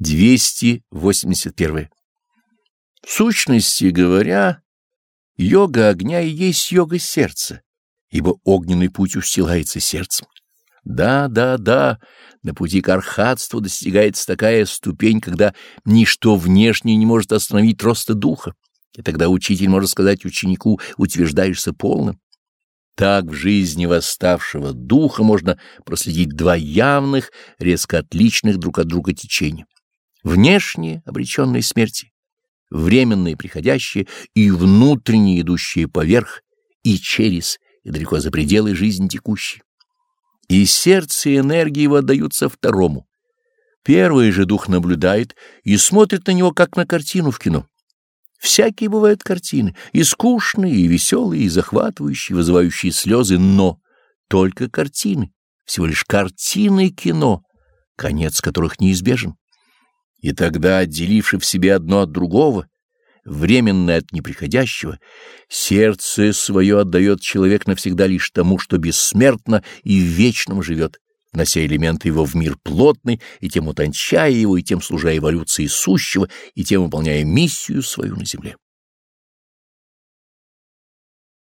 281. В сущности говоря, йога огня и есть йога сердца, ибо огненный путь устилается сердцем. Да, да, да, на пути к архатству достигается такая ступень, когда ничто внешнее не может остановить роста духа, и тогда учитель может сказать ученику «утверждаешься полным». Так в жизни восставшего духа можно проследить два явных, резко отличных друг от друга течения. Внешние, обреченные смерти, временные, приходящие, и внутренние, идущие поверх, и через, и далеко за пределы жизни текущей. И сердце и энергии его отдаются второму. Первый же дух наблюдает и смотрит на него, как на картину в кино. Всякие бывают картины, и скучные, и веселые, и захватывающие, вызывающие слезы, но только картины, всего лишь картины кино, конец которых неизбежен. И тогда, отделивши в себе одно от другого, временное от неприходящего, сердце свое отдает человек навсегда лишь тому, что бессмертно и в вечном живет, внося элементы его в мир плотный, и тем утончая его, и тем служа эволюции сущего, и тем выполняя миссию свою на земле.